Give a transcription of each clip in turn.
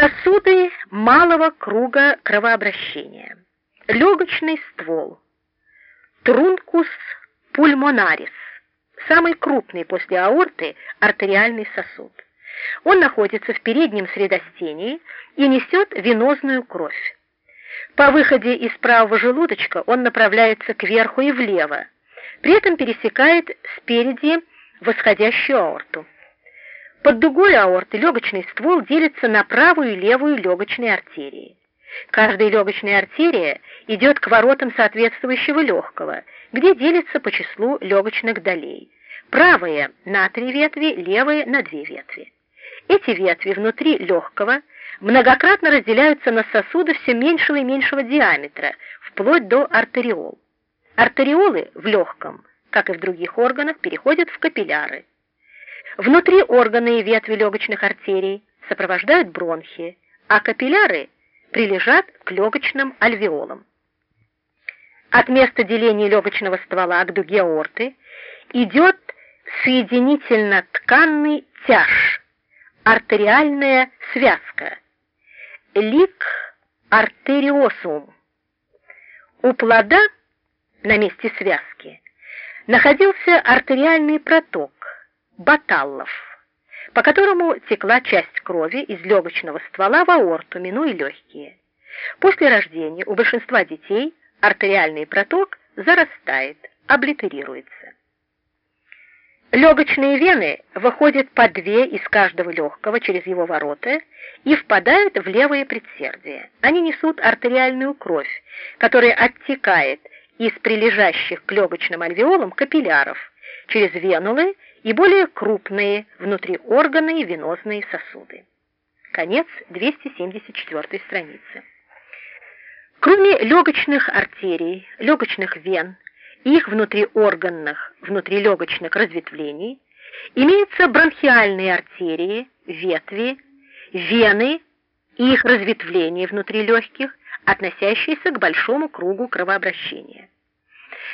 Сосуды малого круга кровообращения. Легочный ствол. Трункус пульмонарис. Самый крупный после аорты артериальный сосуд. Он находится в переднем средостении и несет венозную кровь. По выходе из правого желудочка он направляется кверху и влево, при этом пересекает спереди восходящую аорту. Под дугой аорты легочный ствол делится на правую и левую легочные артерии. Каждая легочная артерия идет к воротам соответствующего легкого, где делится по числу легочных долей. Правая на три ветви, левая на две ветви. Эти ветви внутри легкого многократно разделяются на сосуды все меньшего и меньшего диаметра, вплоть до артериол. Артериолы в легком, как и в других органах, переходят в капилляры. Внутри органы и ветви легочных артерий сопровождают бронхи, а капилляры прилежат к легочным альвеолам. От места деления легочного ствола к дуге аорты идет соединительно-тканный тяж, артериальная связка, лик артериосум. У плода на месте связки находился артериальный проток, баталлов, по которому текла часть крови из легочного ствола в аорту, минуя легкие. После рождения у большинства детей артериальный проток зарастает, облитерируется. Легочные вены выходят по две из каждого легкого через его ворота и впадают в левое предсердие. Они несут артериальную кровь, которая оттекает из прилежащих к легочным альвеолам капилляров через венулы и более крупные внутриорганные венозные сосуды. Конец 274 страницы. Кроме легочных артерий, легочных вен и их внутриорганных, внутрилегочных разветвлений, имеются бронхиальные артерии, ветви, вены и их разветвления внутри легких, относящиеся к большому кругу кровообращения.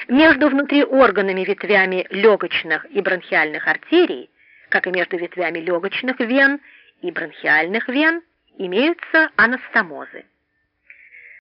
Между внутриорганными ветвями легочных и бронхиальных артерий, как и между ветвями легочных вен и бронхиальных вен, имеются анастомозы.